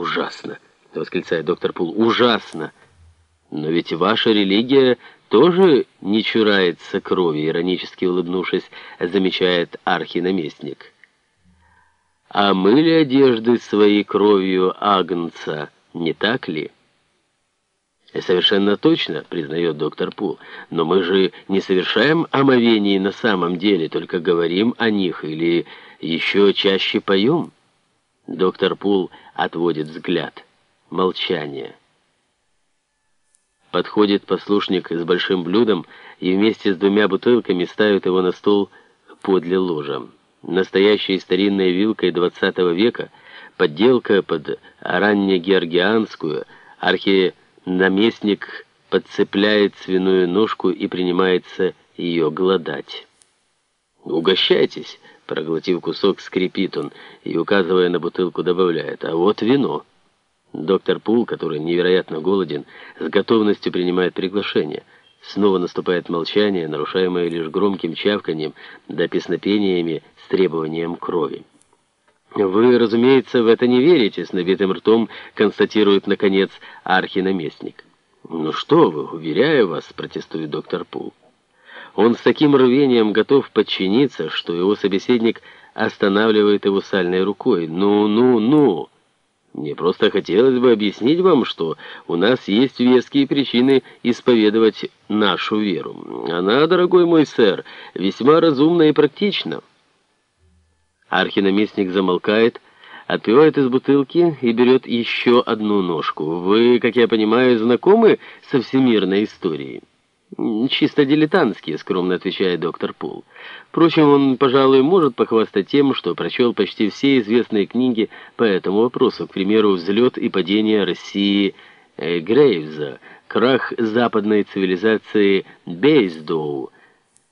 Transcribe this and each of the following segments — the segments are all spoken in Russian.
«Ужасно!» — восклицает доктор Пул. «Ужасно! Но ведь ваша религия тоже не чурается крови», иронически улыбнувшись, замечает архинаместник. «А мыли одежды своей кровью агнца, не так ли?» «Совершенно точно», — признает доктор Пул. «Но мы же не совершаем омовений на самом деле, только говорим о них или еще чаще поем». Доктор Пул отводит взгляд. Молчание. Подходит послушник с большим блюдом и вместе с двумя бутылками ставит его на стол подле ложа. Настоящей старинной вилкой 20 века, подделка под раннегеоргианскую, архи наместник подцепляет свиную ножку и принимается ее глодать. «Угощайтесь!» — проглотив кусок, скрипит он и, указывая на бутылку, добавляет. «А вот вино!» Доктор Пул, который невероятно голоден, с готовностью принимает приглашение. Снова наступает молчание, нарушаемое лишь громким чавканием да песнопениями с требованием крови. «Вы, разумеется, в это не верите», — с набитым ртом констатирует, наконец, архинаместник. «Ну что вы, уверяю вас», — протестует доктор Пул. Он с таким рвением готов подчиниться, что его собеседник останавливает его сальной рукой. «Ну, ну, ну!» Мне просто хотелось бы объяснить вам, что у нас есть веские причины исповедовать нашу веру. Она, дорогой мой сэр, весьма разумна и практична. Архинаместник замолкает, отпивает из бутылки и берет еще одну ножку. Вы, как я понимаю, знакомы со всемирной историей? «Чисто дилетантские», — скромно отвечает доктор Пул. Впрочем, он, пожалуй, может похвастать тем, что прочел почти все известные книги по этому вопросу, к примеру, «Взлет и падение России» э, Грейвза, «Крах западной цивилизации» Бейсдоу,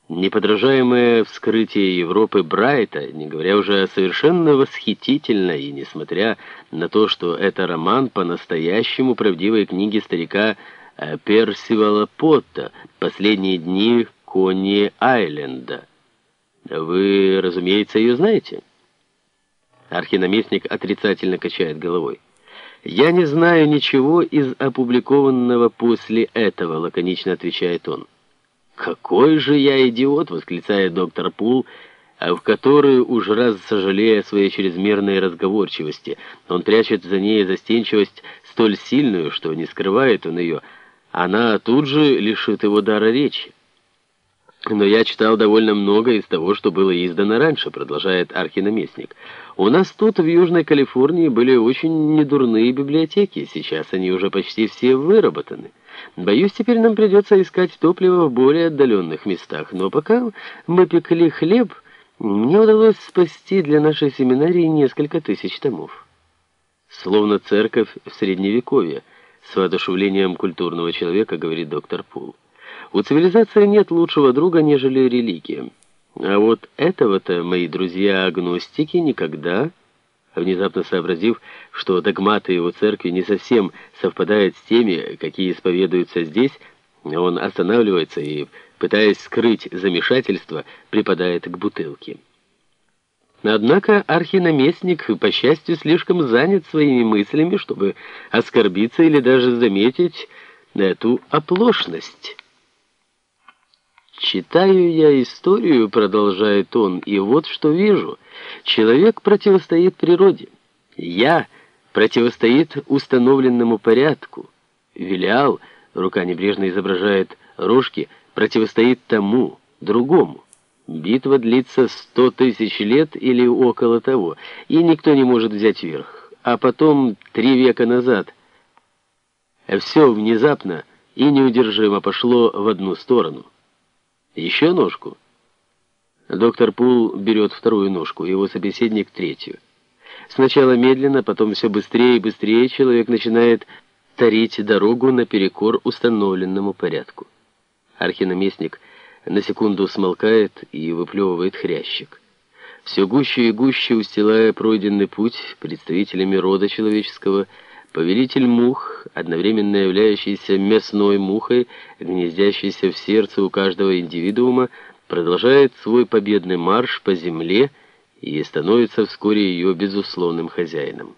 Неподражаемое вскрытие Европы Брайта, не говоря уже о совершенно восхитительной, и несмотря на то, что это роман по-настоящему правдивой книги старика э, Персивала Потта «Последние дни Конни Айленда». Вы, разумеется, ее знаете? Архинаместник отрицательно качает головой. «Я не знаю ничего из опубликованного после этого», — лаконично отвечает он. «Какой же я идиот!» — восклицает доктор Пул, а в который уж раз сожалея о своей чрезмерной разговорчивости. Он прячет за ней застенчивость столь сильную, что не скрывает он ее. Она тут же лишит его дара речи. «Но я читал довольно много из того, что было издано раньше», — продолжает архинаместник. «У нас тут, в Южной Калифорнии, были очень недурные библиотеки. Сейчас они уже почти все выработаны. Боюсь, теперь нам придется искать топливо в более отдаленных местах. Но пока мы пекли хлеб, мне удалось спасти для нашей семинарии несколько тысяч томов». Словно церковь в Средневековье, с воодушевлением культурного человека, говорит доктор Пул. У цивилизации нет лучшего друга, нежели религия. А вот этого-то мои друзья-агностики никогда, внезапно сообразив, что догматы его церкви не совсем совпадают с теми, какие исповедуются здесь, он останавливается и, пытаясь скрыть замешательство, припадает к бутылке. Однако архинаместник, по счастью, слишком занят своими мыслями, чтобы оскорбиться или даже заметить эту оплошность. «Читаю я историю», — продолжает он, — «и вот что вижу. Человек противостоит природе. Я противостоит установленному порядку. Вилиал, рука небрежно изображает рожки, противостоит тому, другому. Битва длится сто тысяч лет или около того, и никто не может взять верх. А потом, три века назад, все внезапно и неудержимо пошло в одну сторону». Еще ножку? Доктор Пул берет вторую ножку, его собеседник третью. Сначала медленно, потом все быстрее и быстрее человек начинает тарить дорогу наперекор установленному порядку. Архинаместник на секунду смолкает и выплевывает хрящик. Все гуще и гуще устилая пройденный путь представителями рода человеческого, Повелитель мух, одновременно являющийся мясной мухой, гнездящейся в сердце у каждого индивидуума, продолжает свой победный марш по земле и становится вскоре ее безусловным хозяином.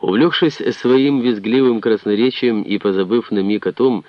Увлекшись своим визгливым красноречием и позабыв на миг о том,